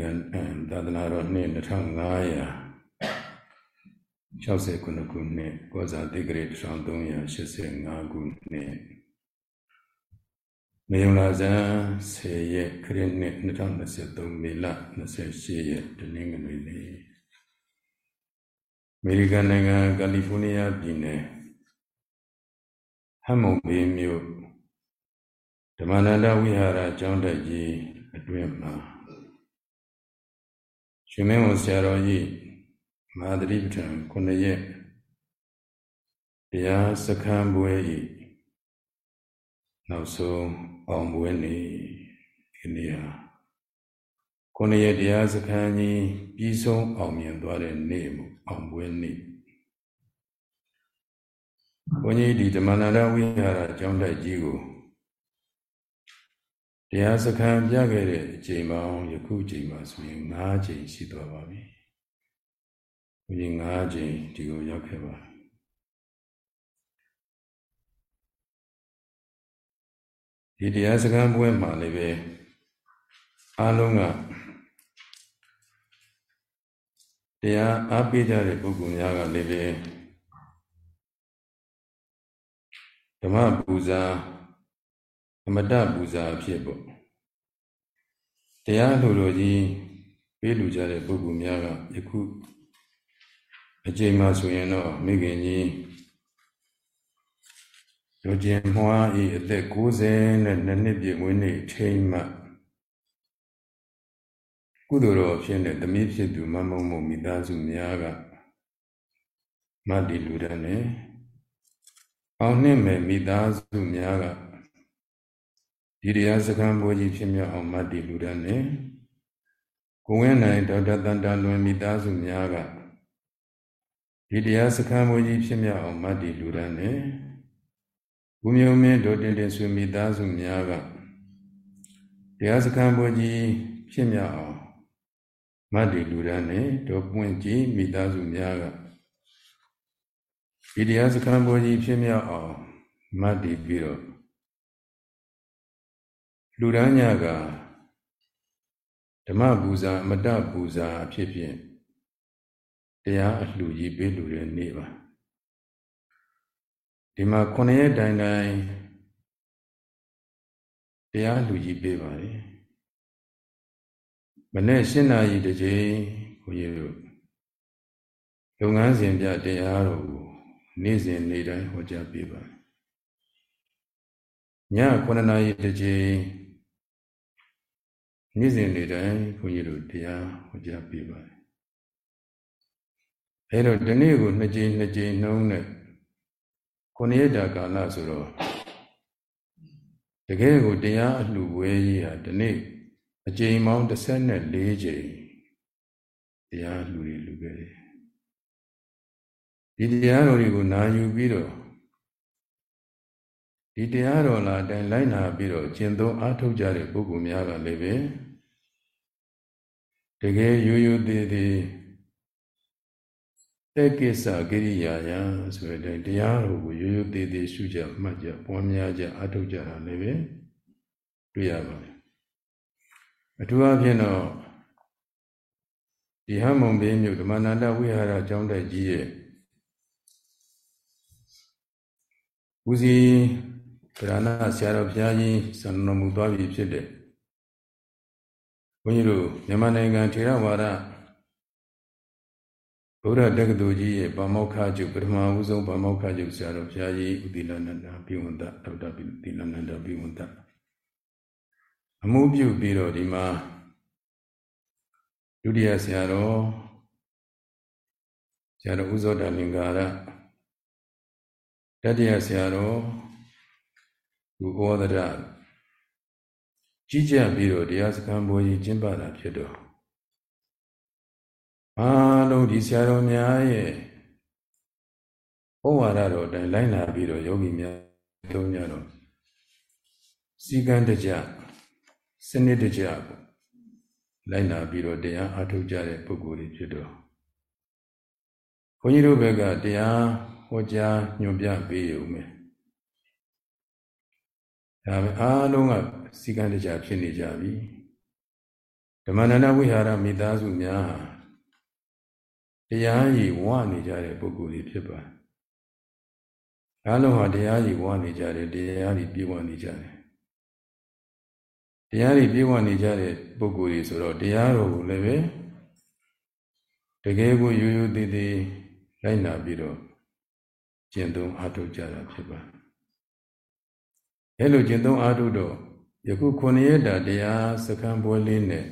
ကန်သာသနာတော်နှစ်2500 69ခုနှစ်ကောဇာတိဂရိ1385ခုနှစ်မေယုံလာဇန်10ရက်ခရစ်နှစ်2023မေလ28ရက်တနင်္ဂနွေနေ့အမေရိကန်နိုင်ငံကယ်လီဖိုးနီးယားပြည်နယ်ဟမ်မုန်ဘေးမြို့ဓမ္မနန္ဒဝိဟာရကျောင်းတက်ကြီးအတွင်မှာ ရှင်မင်းဝန်ဆရာတော်ကြီးမဟာသတိပဋ္ဌာန်9ရက်တရားစခန်းပွဲဤနောက်ဆုံးအောင်ပွဲနေ့ဒီနေ့ဟာ9ရက်တရားစခန်းကြီးပြီးဆုံးအောင်မြင်သွားတဲ့နေ့မို့အောင်ပွဲနေ့ဘုန်းကြီးဒီဓမ္မနန္ဒဝိဟာရကျောင်းတက်ကြီးကို တရားစခန်းပြခဲ့တဲ့အချိန်ပေါင်းယခုအချိန်မှာဆိုရင်၅ချိန်ရှိသွားပါပြီ။ဘုရင်၅ချိန်ဒီကိုရောက်ခဲ့ပါဒီတရားစခန်းပွဲမှာလည်းပဲအားလုံးကတရားအားပေးကြတဲ့ပုဂ္ဂိုလ်များကလည်းပဲဓမ္မပူဇာ အမတပူဇာအဖြစ်ပေါ့တရားလူလိုကြီးပေးလူကြတဲ့ပုဂ္ဂိုလ်များကယခုအချိန်မှဆိုရင်တော့မိခင်ကြီးလူကျင်မွားဤအသက်90နဲ့နှစ်ပြည့်ဝင်းနေထိမ့်မှကုသိုလ်တော်ဖြစ်တဲ့တမီးဖြစ်သူမမုံမုံမိသားစုများကမတ္တိလူရနဲ့အောင်နှင့်မဲ့မိသားစုများက ဒီတရားစခန်းဘိုးကြီးဖြစ်မြောက်အောင်မတ်တီလူရနဲ့ကိုဝင်းနိုင်ဒေါက်တာတန်တာလွင်မိသားစုများကဒီတရားစခန်းဘိုးကြီးဖြစ်မြောက်အောင်မတ်တီလူရနဲ့ဘုမျိုးမင်းဒေါတင်တင်ဆွေမိသားစုများကတရားစခန်းဘိုးကြီးဖြစ်မြောက်အောင်မတ်တီလူရနဲ့ဒေါပွင့်ကြီးမိသားစုများကဒီတရားစခန်းဘိုးကြီးဖြစ်မြောက်အောင်မတ်တီပြီးတော့ လူဒန်းညကဓမ္မပူဇာအမတပူဇာအဖြစ်ဖြင့်တရားအလှကြီးပေးလူတဲ့နေ့ပါဒီမှာခုနှစ်ရက်တိုင်တိုင်တရားလူကြီးပေးပါလေမနေ့ရှင်းနာရီတစ်ချိန်ဘုန်းကြီးတို့လုပ်ငန်းစဉ်ပြတရားတော်ကိုနေ့စဉ်နေ့တိုင်းဟောကြားပေးပါည9နာရီတစ်ချိန် နေ့စဉ်နေ့တိုင်းဘုန်းကြီးတို့တရားဟောကြားပေးပါတယ်အဲတော့ဒီနေ့ကိုနှစ်ကြိမ်နှစ်ကြိမ်နှုံးနဲ့ခုနှစ်ရက်တာကာလဆိုတော့တကယ်ကိုတရားအလှဝဲကြီးဟာဒီနေ့အကြိမ်ပေါင်း14ကြိမ်တရားလှူတွေလှူခဲ့တယ်ဒီတရားတော်တွေကိုနာယူပြီးတော့ဒီတရားတော်လာတိုင်းလိုက်နာပြီးတော့ကျင့်သုံးအားထုတ်ကြတဲ့ပုဂ္ဂိုလ်များကလည်းပဲ တကယ်ရိုးရိုးသေးသေးတဲ့ကိစ္စကိရိယာယဆိုတဲ့တရားတော်ကိုရိုးရိုးသေးသေးရှုကြမှတ်ကြပွားများကြအားထုတ်ကြတာလည်းပဲတွေ့ရပါတယ်အထူးအဖြင့်တော့ဒီဟမုံဘေးမြို့ဓမ္မနန္ဒဝိဟာရကျောင်းတိုက်ကြီးရဲ့ဦးစီးဗရဏဆရာတော်ဘုရားကြီးဆန္ဒမူသွားပြီဖြစ်တဲ့ ဘုန်းကြီးတို့မြန်မာနိုင်ငံထေရဝါဒဗုဒ္ဓတက္ကသိုလ်ကြီးရဲ့ဗမောက္ခကျုပ်ပထမဦးဆုံးဗမောက္ခကျုပ်ဆရာတော်ဘုရားကြီးဥတိလနန္ဒပိဝန္တဒေါက်တာပိတိလနန္ဒပိဝန္တအမှုပြုပြီးတော့ဒီမှာဒုတိယဆရာတော်ဆရာတော်ဥဇောတလင်္ကာရတတိယဆရာတော်ဥဩဒရ ကြီးကြပ်ပြီးတော့တရားစခန်းဘိုးကြီးကျင်းပတာဖြစ်တော့အားလုံးဒီဆရာတော်များရဲ့ဩဝါဒတော်တိုင်လိုက်လာပြီးတော့ယောဂီများသုံးကြတော့စီကံတကြစနစ်တကြပေါ့လိုက်လာပြီးတော့တရားအားထုတ်ကြတဲ့ပုဂ္ဂိုလ်တွေဖြစ်တော့ဘုန်းကြီးတို့ဘက်ကတရားဟောကြားညွှန်ပြပေးရုံပဲ ဒါပဲအားလုံးကစီကံတကြဖြစ်နေကြပြီဓမ္မနန္ဒဝိဟာရမိသားစုများဟာတရားကြီးဝနေကြတဲ့ပုဂ္ဂိုလ်တွေဖြစ်ပါတယ်အားလုံးဟာတရားကြီးဝနေကြတယ်တရားကြီးပြေဝနေကြတယ်တရားကြီးပြေဝနေကြတဲ့ပုဂ္ဂိုလ်တွေဆိုတော့တရားတော်ကိုလည်းပဲတကယ်ကိုရိုးရိုးသေးသေးလိုက်နာပြီးတော့ကျင့်သုံးအားထုတ်ကြတာဖြစ်ပါ အဲလိုကျင့်သုံးအားထုတ်တော့ယခုခုနှစ်ရက်တာတရားစခန်းပွဲလေးနဲ့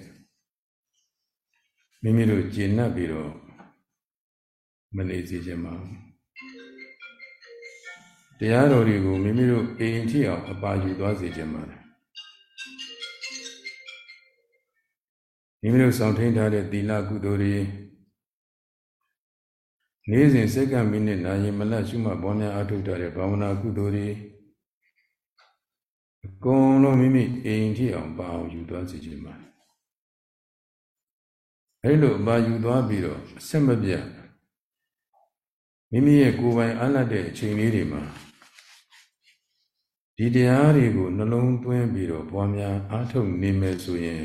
မိမိတို့ကျင့်납ပြီးတော့မနေစေချင်ပါဘူးတရားတော်တွေကိုမိမိတို့အိမ်ထိအောင်အပါယူသွားစေချင်ပါတယ်မိမိတို့ဆောင်ထိန်ထားတဲ့သီလကုသိုလ်တွေနေ့စဉ်စက္ကန့်မိနစ်နာရီမလတ်ရှုမှတ်ပွားများအထုတ်တဲ့ဘာဝနာကုသိုလ်တွေအ ကုန်လုံးမိမိအိမ်ထိအောင်ပါအောင်ယူသွားစေခြင်းပါအဲလိုပါယူသွားပြီးတော့အဆက်မပြတ်မိမိရဲ့ကိုယ်ပိုင်အလတ်တဲ့အချိန်လေးတွေမှာဒီတရားတွေကိုနှလုံးသွင်းပြီးတော့ပွားများအားထုတ်နေမယ်ဆိုရင်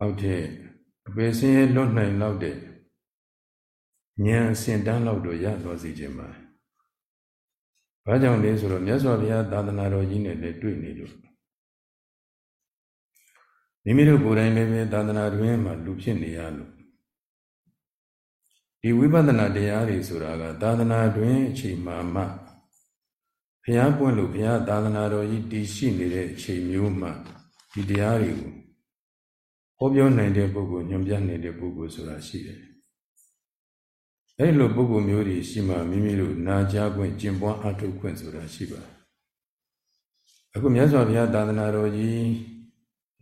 အောက်ထက်အပေစင်းရဲ့လွတ်နိုင်လောက်တဲ့ဉာဏ်အစဉ်တန်းလောက်တော့ရသွားစေခြင်းပါ။ ဘာကြောင့်လဲဆိုတော့မြတ်စွာဘုရားသာသနာတော်ကြီးနဲ့လည်းတွေ့နေလို့မိမိတို့ကိုယ်တိုင်လည်းပဲသာသနာတွင်မှာလူဖြစ်နေရလို့ဒီဝိပဿနာတရားတွေဆိုတာကသာသနာတွင်အချိန်မှမှဘုရားပွင့်လို့ဘုရားသာသနာတော်ကြီးတည်ရှိနေတဲ့အချိန်မျိုးမှဒီတရားတွေကိုဟောပြောနိုင်တဲ့ပုဂ္ဂိုလ်ညွှန်ပြနေတဲ့ပုဂ္ဂိုလ်ဆိုတာရှိတယ် အဲ့လိုပုဂ္ဂိုလ်မျိုးတွေရှိမှမိမိတို့နာကြားခွင့်ကျင့်ပွားအထုခွင့်ဆိုတာရှိပါတယ်အခုမြတ်စွာဘုရားသာသနာတော်ကြီး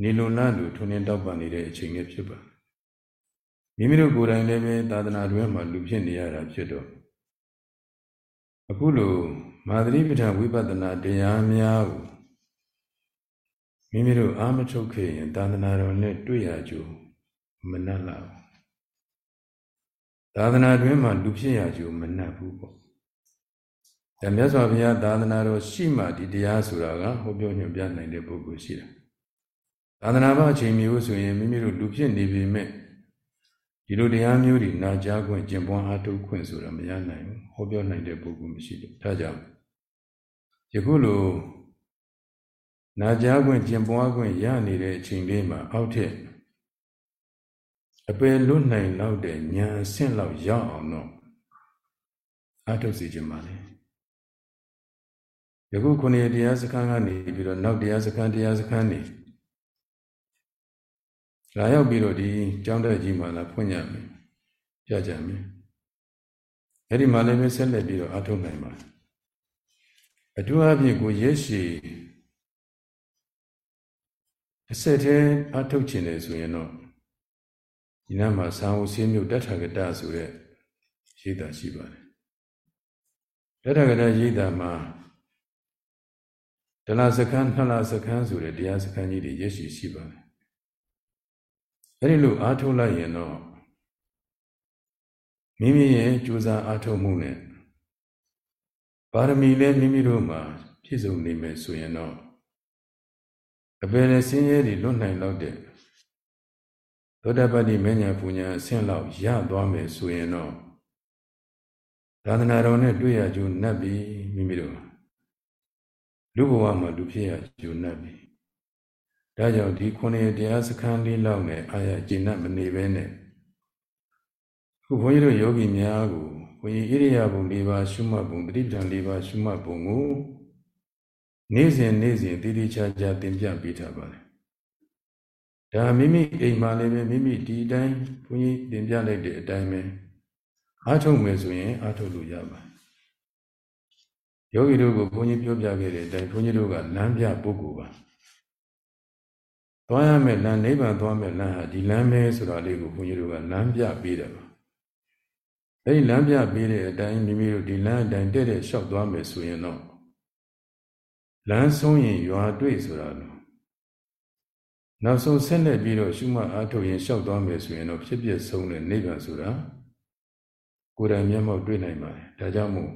နေလုံနာလူထွန်းနေတောက်ပန်နေတဲ့အချိန်လေးဖြစ်ပါမိမိတို့ကိုယ်တိုင်လည်းပဲသာသနာတွင်မှာလူဖြစ်နေရတာဖြစ်တော့အခုလိုမာသရိပဋ္ဌာဝိပဿနာတရားများကိုမိမိတို့အာမထုတ်ခဲ့ရင်သာသနာတော်နဲ့တွေ့ရကြမနှက်လာဘူး သာသနာတွင်မှာလူဖြစ်ရကြမနှက်ဘူးပေါ့ဒါမြတ်စွာဘုရားသာသနာတော်ရှိမှဒီတရားဆိုတာကဟောပြောညွှန်ပြနိုင်တဲ့ပုဂ္ဂိုလ်ရှိတယ်သာသနာ့ဘအချိန်မျိုးဆိုရင်မိမိတို့လူဖြစ်နေပြီမဲ့ဒီလိုတရားမျိုးတွေနာကြားခွင့်ကျင့်ပွားအားထုတ်ခွင့်ဆိုတာမရနိုင်ဘူးဟောပြောနိုင်တဲ့ပုဂ္ဂိုလ်မရှိဘူးဒါကြောင့်ယခုလိုနာကြားခွင့်ကျင့်ပွားခွင့်ရနေတဲ့အချိန်လေးမှာအောက်ထက် အပယ်လွတ်နိုင်လောက်တဲ့ဉာဏ်အဆင့်လောက်ရောက်အောင်တော့အားထုတ်စီခြင်းပါလေယခုခုနှစ်တရားစခန်းကနေပြီးတော့နောက်တရားစခန်းတရားစခန်းနေလာရောက်ပြီးတော့ဒီကျောင်းတက်ကြီးမှလာဖွင့်ကြမယ်ပြကြမယ်အဲ့ဒီမှာလည်းပဲဆက်လက်ပြီးတော့အားထုတ်နိုင်ပါအထူးအဖြစ်ကိုရက်ရှည်အစက်သေးအားထုတ်ခြင်းလေဆိုရင်တော့ ဒီနားမှာသာဝဆင်းမြို့တထကတဆိုတဲ့ရေးတာရှိပါတယ်တထကတရေးတာမှာဒလစခန်းနှစ်လစခန်းဆိုတဲ့တရားစခန်းကြီးတွေရက်ရှည်ရှိပါတယ်အဲဒီလိုအားထုတ်လိုက်ရင်တော့မိမိရဲ့ကြိုးစားအားထုတ်မှုနဲ့ပါရမီလည်းမိမိတို့မှာပြည့်စုံနေမယ်ဆိုရင်တော့အပယ်နဲ့ဆင်းရဲတွေလွတ်နိုင်တော့တဲ့ သောတပတ္တိမဉ္ဇဉ်ပူညာအဆင့်လောက်ရသွားမယ်ဆိုရင်တော့သာသနာတော်နဲ့တွေ့ရကြုံ납ပြီးမိမိတို့လူဘဝမှာလူဖြစ်ရကြုံ납ပြီးဒါကြောင့်ဒီခုနှစ်တရားစခန်းလေးလောက်နဲ့အာရကျင့်납မနေဘဲနဲ့ခုဘုန်းကြီးတို့ယောဂီများကိုဘုန်းကြီးဣရိယာပု၄ပါးရှုမှတ်ပုံတတိပဌာန်၄ပါးရှုမှတ်ပုံကိုနေ့စဉ်နေ့စဉ်တည်တည်ချာချာသင်ပြပေးထားပါတယ် ဒါမိမိအိမ်မှာလည်းပဲမိမိဒီတိုင်းဘုန်းကြီးသင်ပြလိုက်တဲ့အတိုင်းပဲအားထုတ်မယ်ဆိုရင်အားထုတ်လို့ရပါတယ်ယောဂီတို့ကိုဘုန်းကြီးပြောပြခဲ့တဲ့အတိုင်းဘုန်းကြီးတို့ကလမ်းပြပုဂ္ဂိုလ်ပါသွားရမယ်လမ်းနိဗ္ဗာန်သွားမယ်လမ်းဟာဒီလမ်းပဲဆိုတာလေးကိုဘုန်းကြီးတို့ကလမ်းပြပေးတယ်ပါအဲဒီလမ်းပြပေးတဲ့အတိုင်းမိမိတို့ဒီလမ်းအတိုင်းတဲ့တဲ့လျှောက်သွားမယ်ဆိုရင်တော့လမ်းဆုံးရင်ရွာတွေ့ဆိုတာလို့ နောက်ဆုံးဆက်လက်ပြီးတော့ရှုမှတ်အားထုတ်ရင်လျှောက်သွားမယ်ဆိုရင်တော့ဖြစ်ဖြစ်ဆုံးတဲ့နိဗ္ဗာန်ဆိုတာကိုယ်တိုင်မျက်မှောက်တွေ့နိုင်ပါတယ်ဒါကြောင့်မို့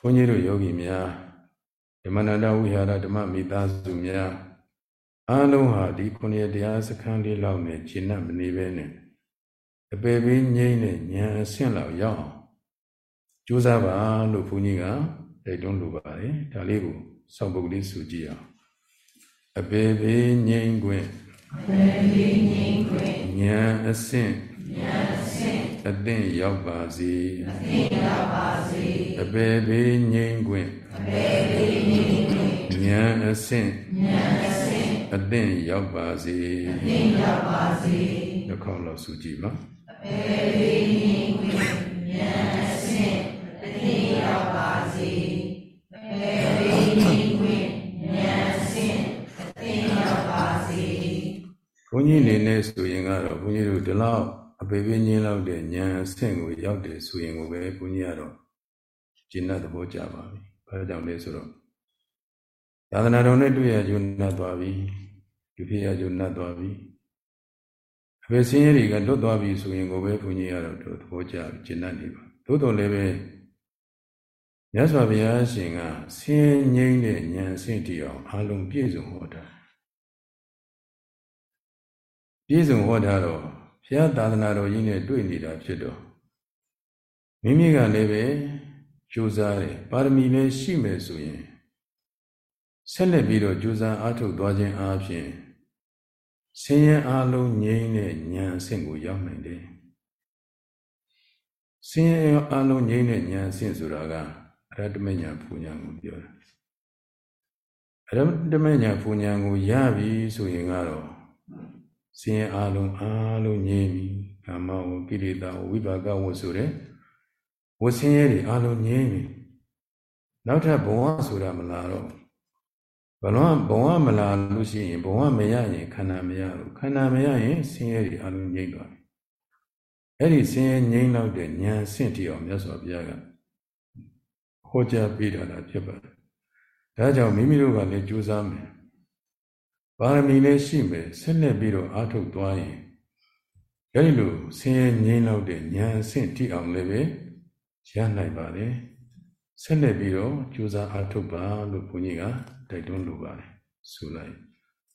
ဘုန်းကြီးတို့ယောဂီများဓမ္မနန္ဒဝိဟာရဓမ္မမိသားစုများအားလုံးဟာဒီခုနှစ်တရားစခန်းလေးလောက်နဲ့ရှင်းမနေပဲနဲ့အပေပေးငိမ့်တဲ့ဉာဏ်အဆင့်လောက်ရောက်အောင်ကြိုးစားပါလို့ဘုန်းကြီးကတိုက်တွန်းလိုပါတယ်ဒါလေးကိုစောင့်ပုတ်လေးဆိုကြည့်အောင် အပေပေးငိမ့်ခွင့်အပေပေးငိမ့်ခွင့်ဉာဏ်အဆင့်ဉာဏ်အဆင့်အသင့်ရောက်ပါစေအသင့်ရောက်ပါစေအပေပေးငိမ့်ခွင့်အပေပေးငိမ့်ခွင့်ဉာဏ်အဆင့်ဉာဏ်အဆင့်အသင့်ရောက်ပါစေအသင့်ရောက်ပါစေတစ်ခေါက်လောက်ဆိုကြည့်ပါအပေပေးငိမ့်ခွင့် န်းကြီးနေနဲ့ဆိုရင်ကတော့ဘုန်းကြီးတို့ဒီလောက်အပေပေးငင်းလောက်တဲ့ဉာဏ်အဆင့်ကိုရောက်တယ်ဆိုရင်ကိုပဲဘုန်းကြီးကတော့ကျင့်တဲ့သဘောကြပါပြီ။ဘာကြောင့်လဲဆိုတော့သာသနာတော်နဲ့တွေ့ရကြုံနှတ်သွားပြီ။ဒီဖြစ်ရကြုံနှတ်သွားပြီ။အပေစင်းရည်တွေကလွတ်သွားပြီဆိုရင်ကိုပဲဘုန်းကြီးကတော့သဘောကျကျင့်တတ်နေပါ။သို့တော်လည်းပဲမြတ်စွာဘုရားရှင်ကဆင်းငိမ့်တဲ့ဉာဏ်အဆင့်တည်အောင်အလုံးပြည့်စုံဟောတာ။ ပြည့်စုံဟောတာတော့ဘုရားသာသနာတော်ကြီးနဲ့တွေ့နေတာဖြစ်တော့မိမိကလည်းပဲကြိုးစားတယ်ပါရမီလည်းရှိမယ်ဆိုရင်ဆက်လက်ပြီးတော့ကြိုးစားအားထုတ်သွားခြင်းအပြင်ဆင်းရဲအလုံးငြိမ်းတဲ့ဉာဏ်အဆင့်ကိုရောက်နိုင်တယ်ဆင်းရဲအလုံးငြိမ်းတဲ့ဉာဏ်အဆင့်ဆိုတာကအရတ္တမဉာဏ်ပူဉာဏ်ကိုပြောတာအရတ္တမဉာဏ်ပူဉာဏ်ကိုရပြီဆိုရင်ကတော့ စင်ရဲ့အာလုံးအာလုံးငြိမ်းပြီကာမဝကိလေသာဝိပါကဝဆိုတဲ့ဝဆင်းရဲတွေအာလုံးငြိမ်းပြီနောက်ထပ်ဘဝဆိုတာမလာတော့ဘလုံးဘဝမလာလို့ရှိရင်ဘဝမရရင်ခန္ဓာမရဘူးခန္ဓာမရရင်ဆင်းရဲတွေအာလုံးငြိမ်းသွားပြီအဲ့ဒီဆင်းရဲငြိမ်းတော့တဲ့ဉာဏ်ဆင့်တည်အောင်မြတ်စွာဘုရားကဟောကြားပေးတာဖြစ်ပါတယ်ဒါကြောင့်မိမိတို့ကလည်းကြိုးစားမယ် ပါရမီလည်းရှိမယ်ဆက်လက်ပြီးတော့အားထုတ်သွားရင်အဲဒီလိုဆင်းရဲငြိမ်းလောက်တဲ့ဉာဏ်အဆင့်ထိအောင်လည်းပဲရနိုင်ပါတယ်ဆက်လက်ပြီးတော့ကြိုးစားအားထုတ်ပါလို့ဘုန်းကြီးကတိုက်တွန်းလိုပါတယ်ဆိုလိုက်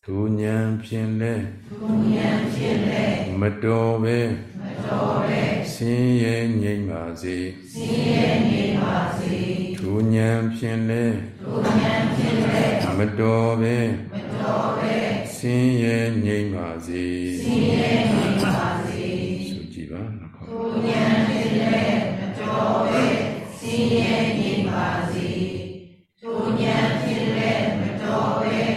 သူဉာဏ်ဖြင့်လဲသူဉာဏ်ဖြင့်လဲမတော်ပဲမတော်ပဲဆင်းရဲငြိမ်းပါစေဆင်းရဲငြိမ်းပါစေသူဉာဏ်ဖြင့်လဲသူဉာဏ်ဖြင့်လဲမတော်ပဲမတော်ပဲဆင်းရဲငြိမ်းပါစေဆင်းရဲငြိမ်းပါစေဆိုကြည့်ပါနော်သူဉာဏ်ဖြင့်လဲမတော်ပဲဆင်းရဲငြိမ်းပါစေသူဉာဏ်ဖြင့်လဲမတော်ပဲ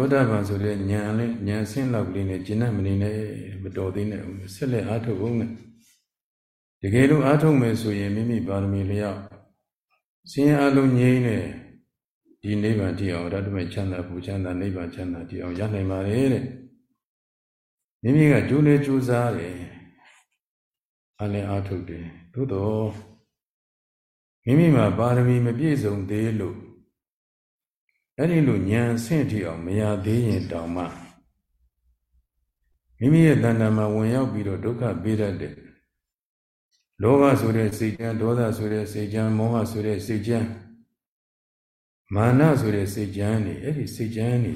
ဒီသောတာပန်ဆိုတဲ့ဉာဏ်လေးဉာဏ်ဆင်းလောက်ကလေးနဲ့ကျင့်တတ်မနေနဲ့မတော်သေးနဲ့ဆက်လက်အားထုတ်ဖို့နဲ့တကယ်လို့အားထုတ်မယ်ဆိုရင်မိမိပါရမီလျောက်ဆင်းရဲအလုံးငြိမ်းတဲ့ဒီနိဗ္ဗာန်တည်အောင်ရတ္တမေချမ်းသာပူချမ်းသာနိဗ္ဗာန်ချမ်းသာတည်အောင်ရနိုင်ပါလေတဲ့မိမိကကြိုးလေကြိုးစားတယ်အလည်းအားထုတ်တယ်သို့တော့မိမိမှာပါရမီမပြည့်စုံသေးလို့ အဲ့ဒီလိုဉာဏ်ဆင့်ထီအောင်မရသေးရင်တောင်မှမိမိရဲ့တဏ္ဍာမှာဝင်ရောက်ပြီးတော့ဒုက္ခပေးတတ်တဲ့လောဘဆိုတဲ့စိတ်ကြမ်းဒေါသဆိုတဲ့စိတ်ကြမ်းမောဟဆိုတဲ့စိတ်ကြမ်းမာနဆိုတဲ့စိတ်ကြမ်းနေအဲ့ဒီစိတ်ကြမ်းနေ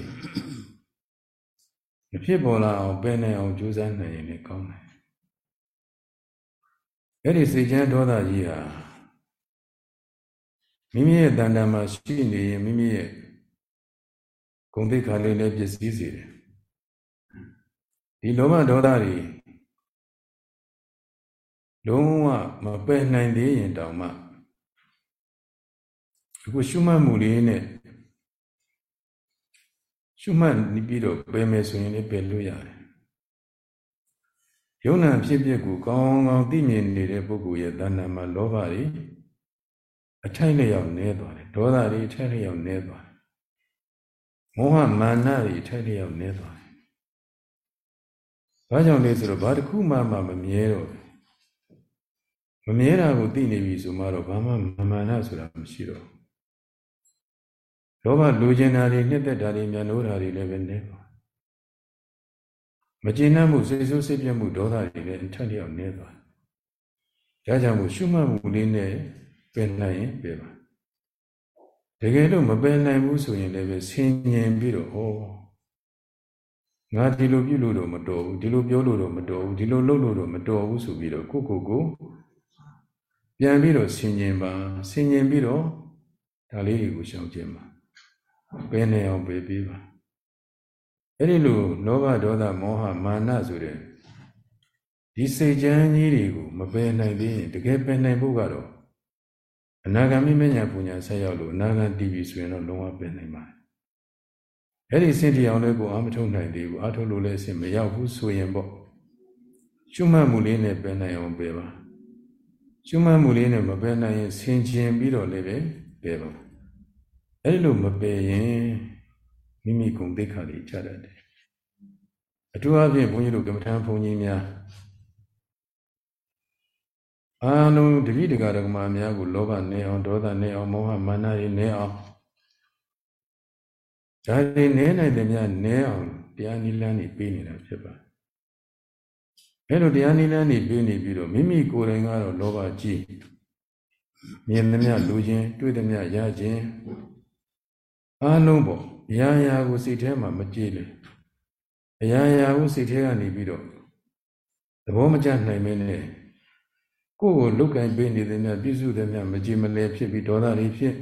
မဖြစ်ပေါ်လာအောင်ပယ်နိုင်အောင်ကြိုးစားနိုင်ရင်လည်းကောင်းတယ်အဲ့ဒီစိတ်ကြမ်းဒေါသကြီးဟာမိမိရဲ့တဏ္ဍာမှာရှိနေရင်မိမိရဲ့ ဂုဏ်သိက္ခာလေးလည်းပြည့်စည်စေတယ်ဒီလောဘဒေါသတွေလုံးဝမပယ်နိုင်သေးရင်တောင်မှအခုရှုမှတ်မှုလေးနဲ့ရှုမှတ်ပြီးတော့ပယ်မယ်ဆိုရင်လည်းပယ်လို့ရတယ်ယုံနာဖြစ်ဖြစ်ကိုကောင်းကောင်းသိမြင်နေတဲ့ပုဂ္ဂိုလ်ရဲ့တဏ္ဍာမှာလောဘတွေအထိုက်လျောက်နည်းသွားတယ်ဒေါသတွေအထိုက်လျောက်နည်းသွားတယ် မောဟမာနတွေအထိုက်လျောက်နည်းသွားတယ်ဘာကြောင့်လဲဆိုတော့ဘာတစ်ခုမှမမြဲတော့မမြဲတာကိုသိနေပြီဆိုမှတော့ဘာမှမမာနဆိုတာမရှိတော့လောဘလူကျင်တာတွေနှစ်သက်တာတွေမြန်လို့တာတွေလည်းပဲနေပါမကျင်နှံ့မှုစိတ်ဆိုးစိတ်ပြတ်မှုဒေါသတွေလည်းအထက်လျောက်နေသွားဒါကြောင့်မို့ရှုမှတ်မှုလေးနဲ့ပင်နိုင်ရင်ပြပါ တ တကယ်လို့မပယ်နိုင်ဘူးဆိုရင်လည်းပဲဆင်ញင်ပြီးတော့ဟောငါဒီလိုပြုလို့တော့မတော်ဘူးဒီလိုပြောလို့တော့မတော်ဘူးဒီလိုလုပ်လို့တော့မတော်ဘူးဆိုပြီးတော့ကိုကိုကိုပြန်ပြီးတော့ဆင်ញင်ပါဆင်ញင်ပြီးတော့ဒါလေးတွေကိုရှောင်ကျင်ပါပယ်နေအောင်ပယ်ပေးပါအဲ့ဒီလိုလောဘဒေါသမောဟမာနဆိုတဲ့ဒီစိတ်ချမ်းကြီးတွေကိုမပယ်နိုင်သေးရင်တကယ်ပယ်နိုင်ဖို့ကတော့ အနာဂတ်မိမညာပူညာဆက်ရောက်လို့အနာဂတ်တည်ပြီဆိုရင်တော့လုံးဝပယ်နိုင်ပါတယ်အဲ့ဒီစင်တရားလေးကိုအာမထုတ်နိုင်သေးဘူးအာထုတ်လို့လည်းအစင်မရောက်ဘူးဆိုရင်ပေါ့ရှုမှတ်မှုလေးနဲ့ပယ်နိုင်အောင်ပယ်ပါရှုမှတ်မှုလေးနဲ့မပယ်နိုင်ရင်ဆင်ခြင်ပြီးတော့လည်းပဲပယ်ပါအဲ့လိုမပယ်ရင်မိမိကုံသိက္ခာတွေချတတ်တယ်အထူးအဖြင့်ဘုန်းကြီးတို့ကမ္မထံဘုန်းကြီးများ အာလုံးတပိတကရကမာများကိုလောဘနေအောင်ဒေါသနေအောင်မောဟမာနတွေနေအောင်ဒါတွေနေနိုင်တယ်များနေအောင်တရားနိလန်းနေပေးနေတာဖြစ်ပါအဲလိုတရားနိလန်းနေပေးနေပြီးတော့မိမိကိုယ်တိုင်ကတော့လောဘကြီးမြင်သမျှလူချင်းတွေ့သမျှရခြင်းအာလုံးပေါ့အရာရာကိုစိတ်ထဲမှာမကြည့်လေအရာရာကိုစိတ်ထဲကနေပြီးတော့သဘောမကျနိုင်မင်းနဲ့ ကိုယ့်ကိုလုတ်ကင်ပေးနေတဲ့မြတ်ပြည့်စုံတဲ့မြတ်မကြည်မလဲဖြစ်ပြီးဒေါသတွေဖြစ်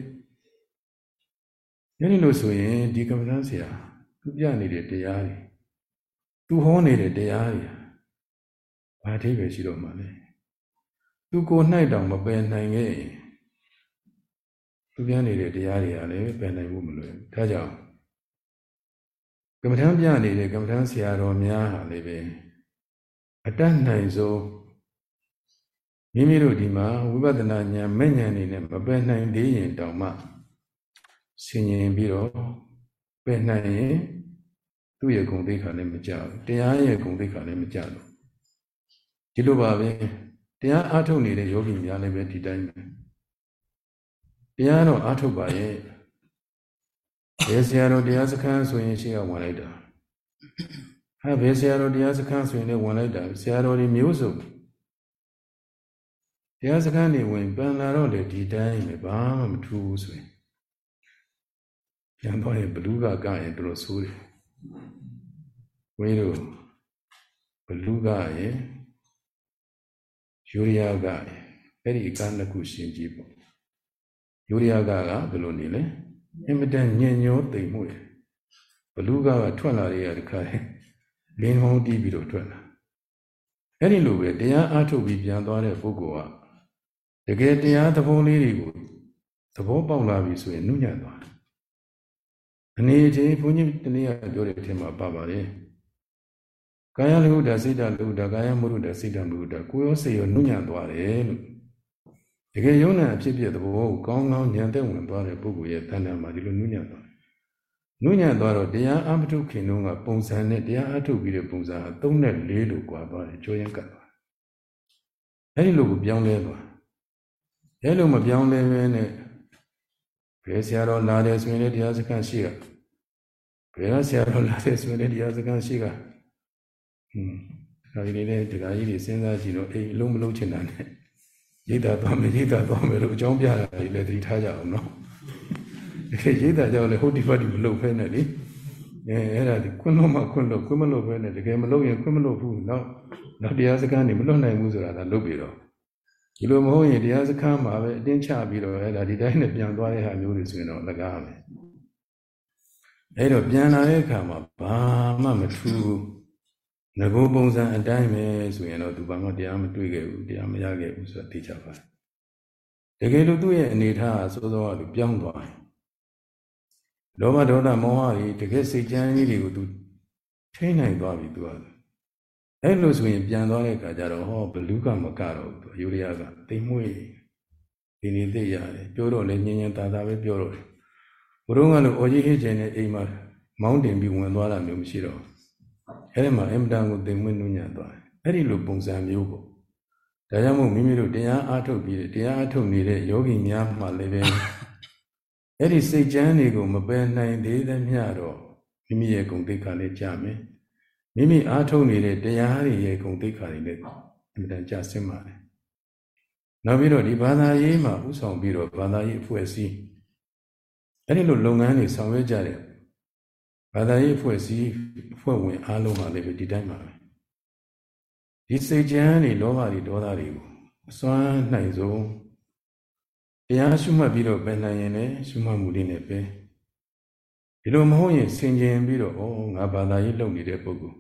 ယနေ့လို့ဆိုရင်ဒီကမ္မဋ္ဌာန်းဆရာသူပြနေတဲ့တရားတွေသူဟောနေတဲ့တရားတွေဘာအဓိပ္ပာယ်ရှိတော့မှလဲသူကိုယ်၌တောင်မပယ်နိုင်ခဲ့ရင်သူပြနေတဲ့တရားတွေကလည်းပယ်နိုင်ဖို့မလွယ်ဘူးဒါကြောင့်ကမ္မဋ္ဌာန်းပြနေတဲ့ကမ္မဋ္ဌာန်းဆရာတော်များဟာလည်းပဲအတတ်နိုင်ဆုံး မိမိတို့ဒီမှာဝိပဿနာဉာဏ်မဲ့ဉာဏ်နေနဲ့မပယ်နိုင်သေးရင်တောင်မှဆင်ញင်ပြီးတော့ပယ်နိုင်ရင်သူ့ရဲ့ဂုဏ်သိက္ခာလည်းမကြဘူးတရားရဲ့ဂုဏ်သိက္ခာလည်းမကြဘူးဒီလိုပါပဲတရားအားထုတ်နေတဲ့ယောဂီများလည်းပဲဒီတိုင်းပဲတရားတော့အားထုတ်ပါရဲ့ဘယ်ဆရာတော်တရားစခန်းဆိုရင်ရှေ့ကဝင်လိုက်တာဟာဘယ်ဆရာတော်တရားစခန်းဆိုရင်လည်းဝင်လိုက်တာဆရာတော်တွေမျိုးစုံ တရားစခန်းနေဝင်ပန်လာတော့လေဒီတိုင်းပဲဘာမှမထူးဘူးဆိုရင်ပြန်တော့ရင်ဘလူးကကရင်တော်တော်ဆိုးတယ်ဝင်းတို့ဘလူးကရင်ယူရီးယားကရင်အဲ့ဒီအကန့်တစ်ခုရှင်းကြည့်ပေါ့ယူရီးယားကကဘယ်လိုနေလဲအင်မတန်ညင်ညောတိမ်မှုတယ်ဘလူးကကထွက်လာရတဲ့ခါလင်းဟောင်းတီးပြီးတော့ထွက်လာအဲ့ဒီလိုပဲတရားအားထုတ်ပြီးပြန်သွားတဲ့ပုဂ္ဂိုလ်က တကယ်တရားသဘောလေးတွေကိုသဘောပေါက်လာပြီဆိုရင်နှုညံ့သွားတယ်အနေချင်းဘုန်းကြီးတနေ့ကပြောတဲ့အထင်မှာပါပါတယ်ကာယလူဒ္ဒစိတ်တလူဒ္ဒကာယမုရုဒ္ဒစိတ်တမုရုဒ္ဒကိုရောစိတ်ရောနှုညံ့သွားတယ်လို့တကယ်ယုံနာအဖြစ်ဖြစ်သဘောကိုကောင်းကောင်းဉာဏ်သက်ဝင်သွားတဲ့ပုဂ္ဂိုလ်ရဲ့တဏ္ဍာမှာဒီလိုနှုညံ့သွားတယ်နှုညံ့သွားတော့တရားအမထုခင်တုန်းကပုံစံနဲ့တရားအထုတ်ပြီးတဲ့ပုံစံအသုံးနဲ့လေးလို့ကွာသွားတယ်ကြိုးရင်ကတ်သွားအဲ့ဒီလိုကိုပြောင်းလဲသွား ရဲလို့မပြောင်းလဲပဲနဲ့ဘယ်ဆရာတော်လာတယ်ဆိုရင်လည်းတရားစခန်းရှိကဘယ်ကဆရာတော်လာတယ်ဆိုရင်လည်းတရားစခန်းရှိကဟင်းဒါကြီးလေးနဲ့ဒကာကြီးတွေစဉ်းစားကြည့်တော့အေးအလုံးမလုံးချင်တာနဲ့ရိတ်တာသွားမယ်ရိတ်တာသွားမယ်လို့အကြောင်းပြတာတွေလည်းသတိထားကြအောင်နော်တကယ်ရိတ်တာကြောင့်လည်းဟုတ်ဒီဖတ်ဒီမလုပ်ဖဲနဲ့လေအဲအဲ့ဒါဒီခွန်းလို့မှခွန်းလို့ခွန်းမလို့ပဲနဲ့တကယ်မလုပ်ရင်ခွန်းမလို့ဘူးနော်နောက်တရားစကားနေမလွတ်နိုင်ဘူးဆိုတာဒါလုပ်ပြီးတော့ ဒီလိုမဟုတ်ရင်တရားစခန်းမှာပဲအတင်းချပြီးတော့အဲ့ဒါဒီတိုင်းနဲ့ပြန်သွားတဲ့ဟာမျိုးတွေဆိုရင်တော့လကားမယ်အဲ့တော့ပြန်လာတဲ့အခါမှာဘာမှမထူးဘူးငကိုပုံစံအတိုင်းပဲဆိုရင်တော့သူဘာမှတရားမတွေ့ခဲ့ဘူးတရားမရခဲ့ဘူးဆိုတာသိချပါတယ်တကယ်လို့သူ့ရဲ့အနေထားဆိုသောလူပြောင်းသွားတယ်လောဘဒေါသမောဟတွေတကယ်စိတ်ကြမ်းကြီးတွေကိုသူထိနိုင်သွားပြီသူက အဲ့လိုဆိုရင်ပြန်သွားတဲ့အခါကျတော့ဟောဘလူးကမကတော့ဘူးယူရီးယားကတိမ်မွေးဒီနေ့သိရတယ်ပြောတော့လည်းညင်ညင်သာသာပဲပြောတော့တယ်ဘုရုံးကလည်းအော်ကြီးဟစ်ခြင်းနဲ့အိမ်မှာမောင်းတင်ပြီးဝင်သွားတာမျိုးမရှိတော့အဲ့ဒီမှာအင်မတန်ကိုတိမ်မွေးနုညံ့သွားတယ်အဲ့ဒီလိုပုံစံမျိုးပေါ့ဒါကြောင့်မို့မိမိတို့တရားအားထုတ်ပြီးတရားအားထုတ်နေတဲ့ယောဂီများမှလည်းပဲအဲ့ဒီစိတ်ကြမ်းတွေကိုမပယ်နိုင်သေးသမျှတော့မိမိရဲ့ဂုဏ်သိက္ခာလေးကြမယ် မိမိအားထုတ်နေတဲ့တရားတွေရဲ့ဂုဏ်သိက္ခာတွေလည်းအမြဲတမ်းကြဆင်းပါတယ်နောက်ပြီးတော့ဒီဘာသာရေးမှာဥဆောင်ပြီးတော့ဘာသာရေးအဖွဲ့အစည်းအဲ့ဒီလိုလုပ်ငန်းတွေဆောင်ရွက်ကြတဲ့ဘာသာရေးအဖွဲ့အစည်းအဖွဲ့ဝင်အားလုံးပါလည်းပဲဒီတိုင်းပါပဲဒီစိတ်ကြမ်းတွေလောဘတွေဒေါသတွေကိုအစွမ်းနိုင်ဆုံးတရားရှုမှတ်ပြီးတော့ပယ်နိုင်ရင်လည်းရှုမှတ်မှုလေးနဲ့ပဲ ဒီလိုမဟုတ်ရင်ဆင်ခြင်ပြီးတော့ဩငါဘာသာရေးလုပ်နေတဲ့ပုဂ္ဂိုလ်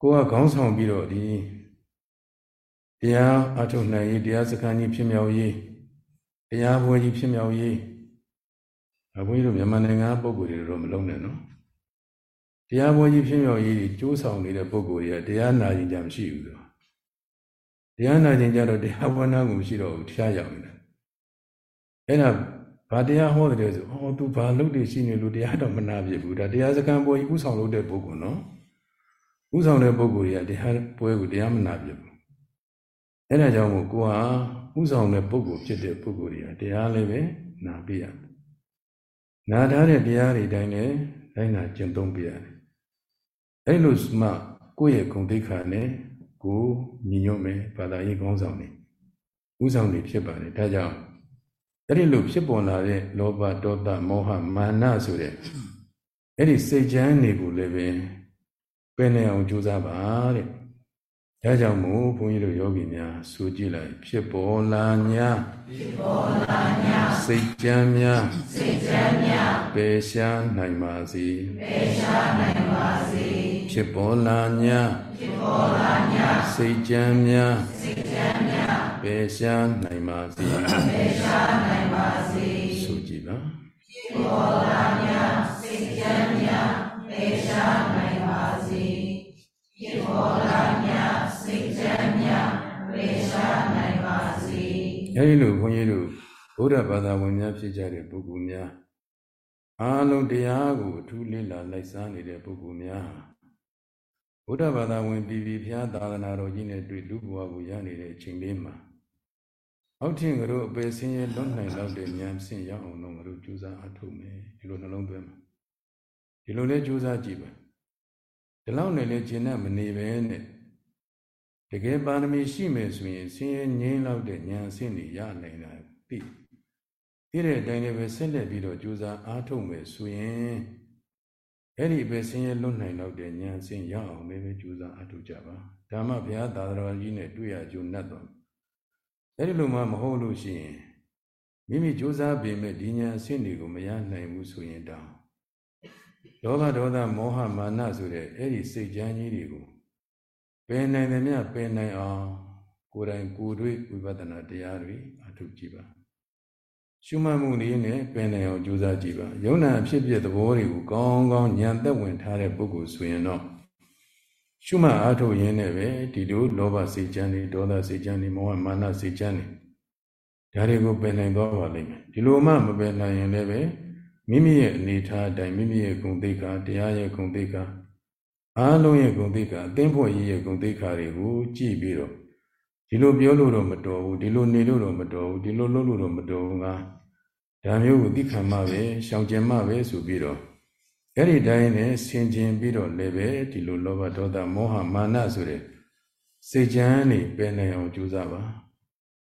ကိုကခေါင်းဆောင်ပြီးတော့ဒီတရားအထုတ်နိုင်ရေးတရားစခန်းကြီးဖြစ်မြောက်ရေးတရားပွဲကြီးဖြစ်မြောက်ရေးအဘုန်းကြီးတို့မြန်မာနိုင်ငံပုဂ္ဂိုလ်တွေတော့မလုံးနဲ့နော်တရားပွဲကြီးဖြစ်မြောက်ရေးကြီးစူးဆောင်နေတဲ့ပုဂ္ဂိုလ်တွေကတရားနာခြင်းကြမရှိဘူးတော့တရားနာခြင်းကြတော့တရားပွဲနာကိုမရှိတော့ဘူးတရားရောက်နေတယ်အဲ့ဒါ ဘာတရားဟောတယ်ဆိုအော် तू ဘာလုပ်တယ်ရှိနေလို့တရားတော့မနာပြဘူးဒါတရားစကံပွဲကြီးဥဆောင်လုပ်တဲ့ပုဂ္ဂိုလ်နော်ဥဆောင်တဲ့ပုဂ္ဂိုလ်တွေကတရားပွဲကိုတရားမနာပြဘူးအဲ့ဒါကြောင့်မို့ကိုဟာဥဆောင်တဲ့ပုဂ္ဂိုလ်ဖြစ်တဲ့ပုဂ္ဂိုလ်တွေကတရားလည်းပဲနာပြရတယ်နာထားတဲ့တရားတွေတိုင်းလည်းတိုင်းနာကျင့်သုံးပြရတယ်အဲ့လိုမှကိုယ့်ရဲ့ဂုဏ်သိက္ခာနဲ့ကိုညီညွတ်မယ်ဘာသာရေးကောင်းဆောင်နေဥဆောင်နေဖြစ်ပါတယ်ဒါကြောင့် အဲ့ဒီလိုဖြစ်ပေါ်လာတဲ့လောဘဒေါသမောဟမာနဆိုတဲ့အဲ့ဒီစိတ်ချမ်းနေဖို့လည်းပဲပယ်နေအောင်ကြိုးစားပါတဲ့ဒါကြောင့်မို့ဘုန်းကြီးတို့ယောဂီများဆိုကြည့်လိုက်ဖြစ်ပေါ်လာညာဖြစ်ပေါ်လာညာစိတ်ကြမ်းများစိတ်ကြမ်းများပယ်ရှားနိုင်ပါစေပယ်ရှားနိုင်ပါစေဖြစ်ပေါ်လာညာဖြစ်ပေါ်လာညာစိတ်ကြမ်းများစိတ်ကြမ်းများ ပယ်ရှားနိုင်ပါစေပယ်ရှားနိုင်ပါစေဆိုကြည့်ပါဖြစ်ပေါ်လာညာစိတ်ကြမ်းများပယ်ရှားနိုင်ပါစေဖြစ်ပေါ်လာညာစိတ်ကြမ်းများပယ်ရှားနိုင်ပါစေအဲဒီလိုခွန်ကြီးတို့ဘုရားဘာသာဝင်များဖြစ်ကြတဲ့ပုဂ္ဂိုလ်များအားလုံးတရားကိုအထူးလေ့လာလိုက်စားနေတဲ့ပုဂ္ဂိုလ်များဘုရားဘာသာဝင်ပြည်ပြည်ဖျားသာသနာတော်ကြီးနဲ့တွေ့လူဘဝကိုရနေတဲ့အချိန်လေးမှာ အောက်ထင်ကတို့အပေဆင်းရဲလွတ်နိုင်တော့တဲ့ဉာဏ်ဆင့်ရအောင်တော့ငါတို့ကြိုးစားအထုတ်မယ်ဒီလိုနှလုံးသွင်းမှာဒီလိုလဲကြိုးစားကြည့်ပါဒီလောက်နဲ့လဲကျင့်တတ်မနေပဲနဲ့တကယ်ပါရမီရှိမယ်ဆိုရင်ဆင်းရဲငြိမ်းလောက်တဲ့ဉာဏ်ဆင့်တွေရနိုင်တာပြီဒီတဲ့အတိုင်းလည်းပဲဆက်လက်ပြီးတော့ကြိုးစားအားထုတ်မယ်ဆိုရင်အဲ့ဒီပဲဆင်းရဲလွတ်နိုင်တော့တဲ့ဉာဏ်ဆင့်ရအောင်လည်းပဲကြိုးစားအားထုတ်ကြပါဓမ္မဘုရားသာသနာကြီးနဲ့တွေ့ရကြုံနဲ့တော့ အဲ့ဒီလိုမှမဟုတ်လို့ရှိရင်မိမိကြိုးစားပေမဲ့ဒီဉာဏ်အဆင့်တွေကိုမရနိုင်ဘူးဆိုရင်တောင်လောဘဒေါသမောဟမာနဆိုတဲ့အဲ့ဒီစိတ်ကြမ်းကြီးတွေကိုပယ်နိုင်တယ်မြပယ်နိုင်အောင်ကိုယ်တိုင်ကိုယ်တွေ့ဝိပဿနာတရားတွေအထုတ်ကြည့်ပါရှုမှတ်မှုလေးနဲ့ပယ်နိုင်အောင်ကြိုးစားကြည့်ပါယုံနာအဖြစ်ဖြစ်သဘောတွေကိုကောင်းကောင်းဉာဏ်သက်ဝင်ထားတဲ့ပုဂ္ဂိုလ်ဆိုရင်တော့ ရှုမှတ်အားထုတ်ရင်းနဲ့ပဲဒီလိုလောဘစိတ်ကြမ်းတွေဒေါသစိတ်ကြမ်းတွေမောဟမာနစိတ်ကြမ်းတွေဒါတွေကိုပယ်နိုင်သွားပါလိမ့်မယ်ဒီလိုမှမပယ်နိုင်ရင်လည်းပဲမိမိရဲ့အနေထားအတိုင်းမိမိရဲ့ဂုဏ်သိက္ခာတရားရဲ့ဂုဏ်သိက္ခာအားလုံးရဲ့ဂုဏ်သိက္ခာအသင်းဖွဲ့ကြီးရဲ့ဂုဏ်သိက္ခာတွေကိုကြည့်ပြီးတော့ဒီလိုပြောလို့တော့မတော်ဘူးဒီလိုနေလို့တော့မတော်ဘူးဒီလိုလုပ်လို့တော့မတော်ဘူးငါဒါမျိုးကိုသိခံမှပဲရှောင်ကျင်မှပဲဆိုပြီးတော့ အဲ့ဒီတိုင်းနဲ့ဆင်ခြင်ပြီးတော့လည်းပဲဒီလိုလောဘဒေါသမောဟမာနဆိုတဲ့စိတ်ကြမ်းနေပယ်နိုင်အောင်ကြိုးစားပါ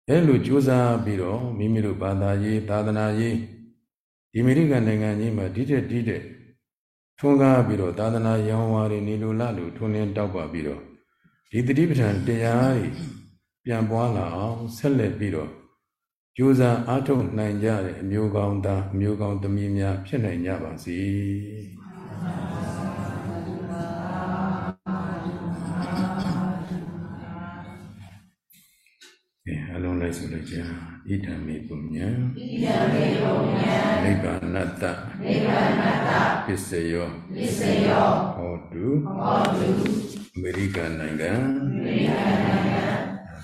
အဲ့လိုကြိုးစားပြီးတော့မိမိတို့ဘာသာရေးသာသနာရေးဒီအမေရိကန်နိုင်ငံကြီးမှာဒီတဲ့ဒီတဲ့ထွန်းကားပြီးတော့သာသနာရောင်းဝါတွေနေလိုလားလို့ထွန်းလင်းတောက်ပါပြီးတော့ဒီတတိပဋ္ဌာန်တရားတွေပြန်ပွားလာအောင်ဆက်လက်ပြီးတော့ ကြိုးစားအားထုတ်နိုင်ကြတဲ့အမျိုးကောင်းသားအမျိုးကောင်းသမီးများဖြစ်နိုင်ကြပါစေအလုံးလိုက်ဆိုလိုက်ကြဣဒံမေပုညံဣဒံမေပုညံနိဗ္ဗာနတ္တနိဗ္ဗာနတ္တပစ္စယောပစ္စယောဟောတုဟောတုအမေရိကန်နိုင်ငံအမေရိကန်နိုင်ငံ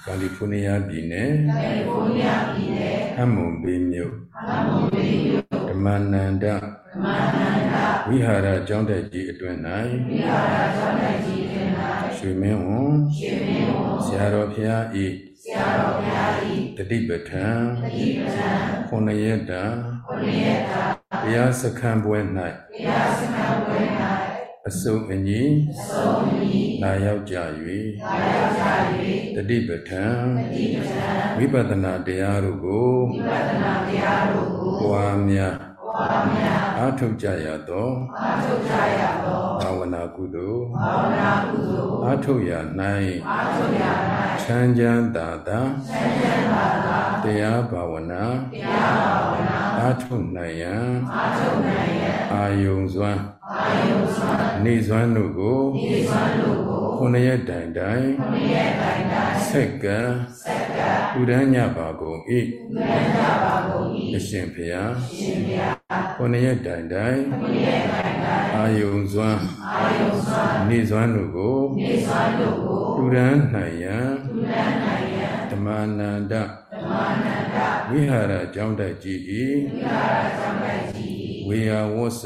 ကယ်လီဖိုးနီးယားပြည်နယ်ကယ်လီဖိုးနီးယားပြည်နယ်ဟမ်မွန်ဘေးမြို့ဟမ်မွန်ဘေးမြို့ဓမ္မနန္ဒဓမ္မနန္ဒဝိဟာရကျောင်းတက်ကြီးအတွင်၌ဝိဟာရကျောင်းတက်ကြီးအတွင်၌ရွှေမင်းဝန်ရွှေမင်းဝန်ဆရာတော်ဖျားဤဆရာတော်ဖျားဤတတိပဋ္ဌံတတိပဋ္ဌံခုနှစ်ရက်တာခုနှစ်ရက်တာတရားစခန်းပွဲ၌တရားစခန်းပွဲ၌ အစုံအညီအစုံအညီလာရောက်ကြ၍လာရောက်ကြ၍တတိပဋ္ဌံတတိပဋ္ဌံဝိပဿနာတရားတို့ကိုဝိပဿနာတရားတို့ကိုပွားများပွအာထုတ်ကြရသောအာထုတ်ကြရသောဘာဝနာကုသိုလ်ဘာဝနာကုသိုလ်အာထုတ်ရ၌အာထုတ်ရ၌ချမ်းချမ်းသာသာချမ်းချမ်းသာသာတရားဘာဝနာတရားဘာဝနာအာထုတ်နိုင်ရန်အာထုတ်နိုင်ရန်အာယုံစွမ်း အာယုံစွမ်းနေစွမ်းတို့ကိုနေစွမ်းတို့ကိုခုနှစ်ရက်တိုင်တိုင်ခုနှစ်ရက်တိုင်တိုင်ဆက်ကဆက်ကဥဒန်းညပါကုန်ဤဥဒန်းညပါကုန်ဤအရှင်ဖေယရှင်ဖေယခုနှစ်ရက်တိုင်တိုင်ခုနှစ်ရက်တိုင်တိုင်အာယုံစွမ်းအာယုံစွမ်းနေစွမ်းတို့ကိုနေစွမ်းတို့ကိုဥဒန်းနိုင်ရန်ဥဒန်းနိုင်ရန်ဓမ္မနန္ဒဓမ္မနန္ဒဝိဟာရအကြောင်းတိုက်ကြည်ဤဝိဟာရအကြောင်းတိုက်ကြည်ဝေယဝဆ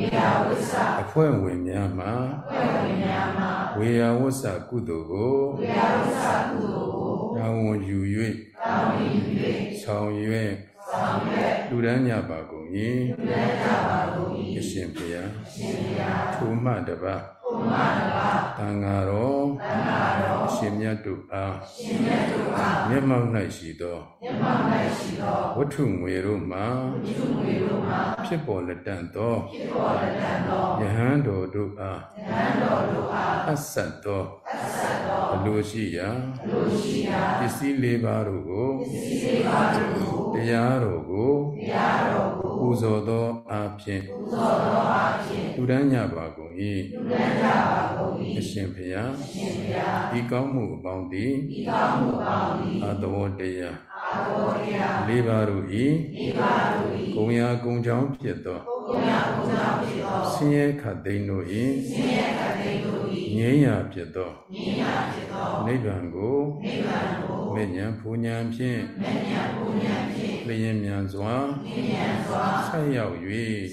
ဝေယဝဆအဖွဲ့ဝင်များမှာအဖွဲ့ဝင်များမှာဝေယဝဆကုသိုလ်ကိုဝေယဝဆကုသိုလ်ကိုတာဝန်ယူ၍တာဝန်ယူ၍ဆောင်ရွက်ဆောင်ရွက်လူဒန်းညပါကုန်၏လူဒန်းညပါကုန်၏အရှင်ဘုရားအရှင်ဘုရားထိုမှတပါထို မှတပါတန်ဃာတော်တန်ဃာတော်ရှင်မြတ်တို့အားရှင်မြတ်တို့အားမျက်မှောက်၌ရှိသောမျက်မှောက်၌ရှိသောဝတ္ထုငွေတို့မှာဝတ္ထုငွေတို့မှာဖြစ်ပေါ်လက်တန့်သောဖြစ်ပေါ်လက်တန့်သောယဟန်တော်တို့အားယဟန်တော်တို့အားအဆက်သောအဆက်သောအလိုရှိရာအလိုရှိရာပစ္စည်းလေးပါးတို့ကိုပစ္စည်းလေးပါးတို့ကိုတရားတော်ကိုတရားတော်ကို ပူဇော်သောအဖြစ်ပူဇော်သောအဖြစ်လူဒန်းညပါကုန်၏လူဒန်းညပါကုန်၏အရှင်ဘုရားအရှင်ဘုရားဒီကောင်းမှုအပေါင်းသည်ဒီကောင်းမှုအပေါင်းသည်အသောတရားအသောတရားလေးပါးတို့၏လေးပါးတို့၏ကုံရာကုံချောင်းဖြစ်သောကုံရာကုံချောင်းဖြစ်သောဆင်းရဲခတ်သိမ်းတို့၏ဆင်းရဲခတ်သိမ်းတို့၏ ငြိမ်းရာဖြစ်သောငြိမ်းရာဖြစ်သောနိဗ္ဗာန်ကိုနိဗ္ဗာန်ကိုမေညာပူညာဖြင့်မေညာပူညာဖြင့်လျင်မြန်စွာလျင်မြန်စွာဆက်ရောက်၍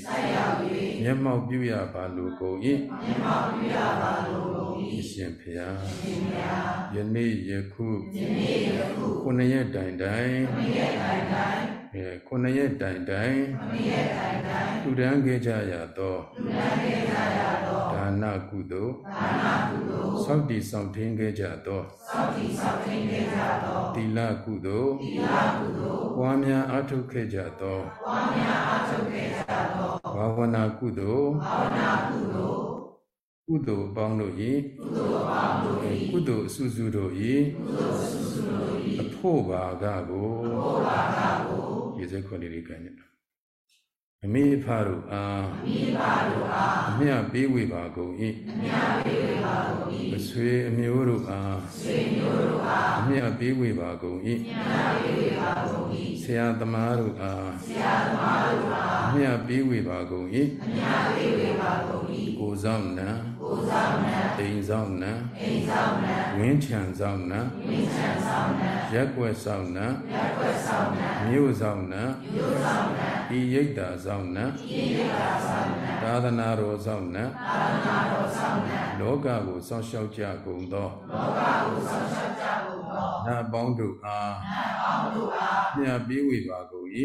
ဆက်ရောက်၍မျက်မှောက်ပြုရပါလိုကုန်၏မျက်မှောက်ပြုရပါလိုကုန်၏ရှင်ဖျားရှင်ဖျားယနေ့ယခုယနေ့ယခုခုနှစ်ရက်တိုင်တိုင်ခုနှစ်ရက်တိုင်တိုင် အဲခုနှစ်ရက်တိုင်တိုင်ခုနှစ်ရက်တိုင်တိုင်လူတန်းခဲ့ကြရသောလူတန်းခဲ့ကြရသောဒါနကုသိုလ်ဒါနကုသိုလ်စောင့်တည်ဆောင်ထင်းခဲ့ကြသောစောင့်တည်ဆောင်ထင်းခဲ့ကြသောတိလကုသိုလ်တိလကုသိုလ်ပွားများအထုတ်ခဲ့ကြသောပွားများအထုတ်ခဲ့ကြသောဘာဝနာကုသိုလ်ဘာဝနာကုသိုလ် ကုသိုလ်ပေါင်းတို့၏ကုသိုလ်ပေါင်းတို့၏ကုသိုလ်အစုစုတို့၏ကုသိုလ်အစုစုတို့၏အဖို့ဘာကကိုအဖို့ဘာကကိုရေစက်ခွက်လေးတွေကည အမိဖာတို့အားအမိဖာတို့အားအမြပေးဝေပါကုန်၏အမြပေးဝေပါကုန်၏အဆွေအမျိုးတို့အားဆွေမျိုးတို့အားအမြပေးဝေပါကုန်၏အမြပေးဝေပါကုန်၏ဆရာသမားတို့အားဆရာသမားတို့အားအမြပေးဝေပါကုန်၏အမြပေးဝေပါကုန်၏ကိုဆောင်နံကိုဆောင်နံတိန်ဆောင်နံတိန်ဆောင်နံဝင်းချံဆောင်နံဝင်းချံဆောင်နံရက်ွက်ဆောင်နံရက်ွက်ဆောင်နံမြို့ဆောင်နံမြို့ဆောင်နံ ဤရိတ်တာဆောင်နံဤရိတ်တာဆောင်နံသာသနာတော်ဆောင်နံသာသနာတော်ဆောင်နံလောကကိုစောင့်ရှောက်ကြကုန်သောလောကကိုစောင့်ရှောက်ကြကုန်သောနတ်ပေါင်းတို့အားနတ်ပေါင်းတို့အားမြတ်ပေးဝေပါကုန်၏ မြ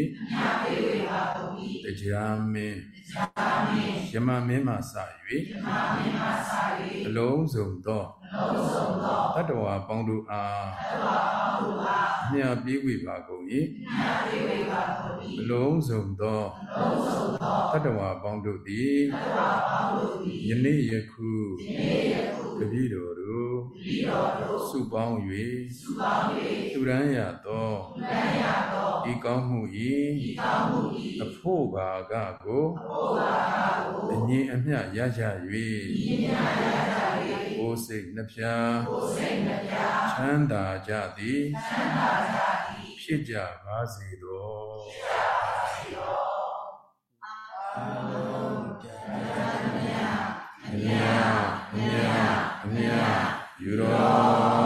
တ်ပေးဝေပါကုန်၏တရားမင်းတရားမင်းယမမင်းမှစ၍ယမမင်းမှစ၍အလုံးစုံသောအလုံးစုံသောတတ္တဝါပေါင်းတို့အားတတ္တဝါပေါင်းတို့အားမြတ်ပေးဝေပါကုန်၏မြတ်ပေးဝေပါကုန်၏အလုံးစုံသောအလုံးစုံသောတတ္တဝါပေါင်းတို့သည်တတ္တဝါပေါင်းတို့သည်ယနေ့ယခုယနေ့ယခုတပည့်တော် တို့တပည့်တော်တို့စုပေါင်း၍စုပေါင်း၍သူရန်ရသောသူရန်ရသောဤကောင်းမှု၏ဤကောင်းမှု၏အဖို့ဘာကကိုအဖို့ဘာကကိုအငြင်းအမျှရကြ၍အငြင်းအမျှရကြ၍ကိုယ်စိတ်နှပြကိုယ်စိတ်နှပြချမ်းသာကြသည်ချမ်းသာကြသည်ဖြစ်ကြပါစေသောဖြစ်ကြပါစေသောအာမြတ်မြတ်မြတ်မြတ်မြတ် ယူတော်